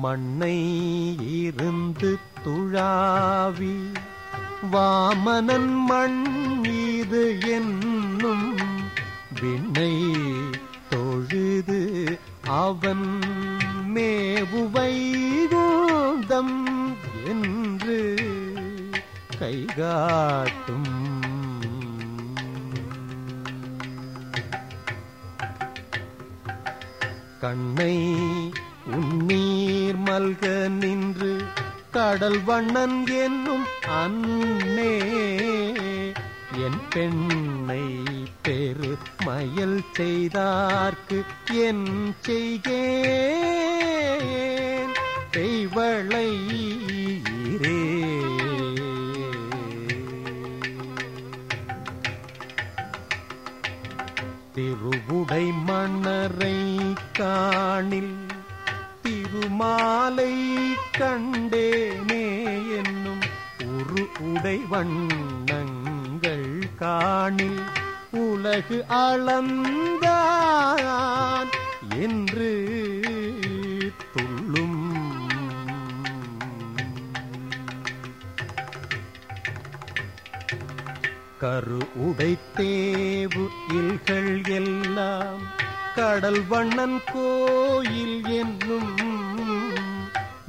மண்ணை இருந்து துழாவி வாமனன் மண் மீது என்னும் விண்ணை தொழுது அவன் மேவுவை கூந்தம் என்று கைகாட்டும் கண்ணை உன்னீர் மல்க நின்று கடல் வண்ணன் என்னும் அன்னே. என் பெண்ணை பெரு மயல் செய்தார்க்கு என் செய்கே. பெய்வளை ஈரே திருவுடை மன்னரை காணில் திருமாலை கண்டேனே என்னும் உரு உடை வண்ணங்கள் காணில் உலகு அளந்தா கரு உடைத்தேவு இல்கள் எல்லாம் கடல் வண்ணன் கோயில் என்னும்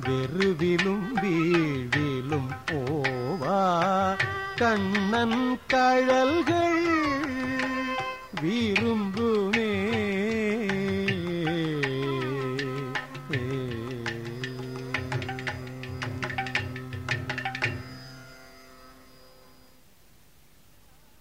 வெறுவிலும் வீழ்விலும் போவா. கண்ணன் கழல்கள் விரும்புமே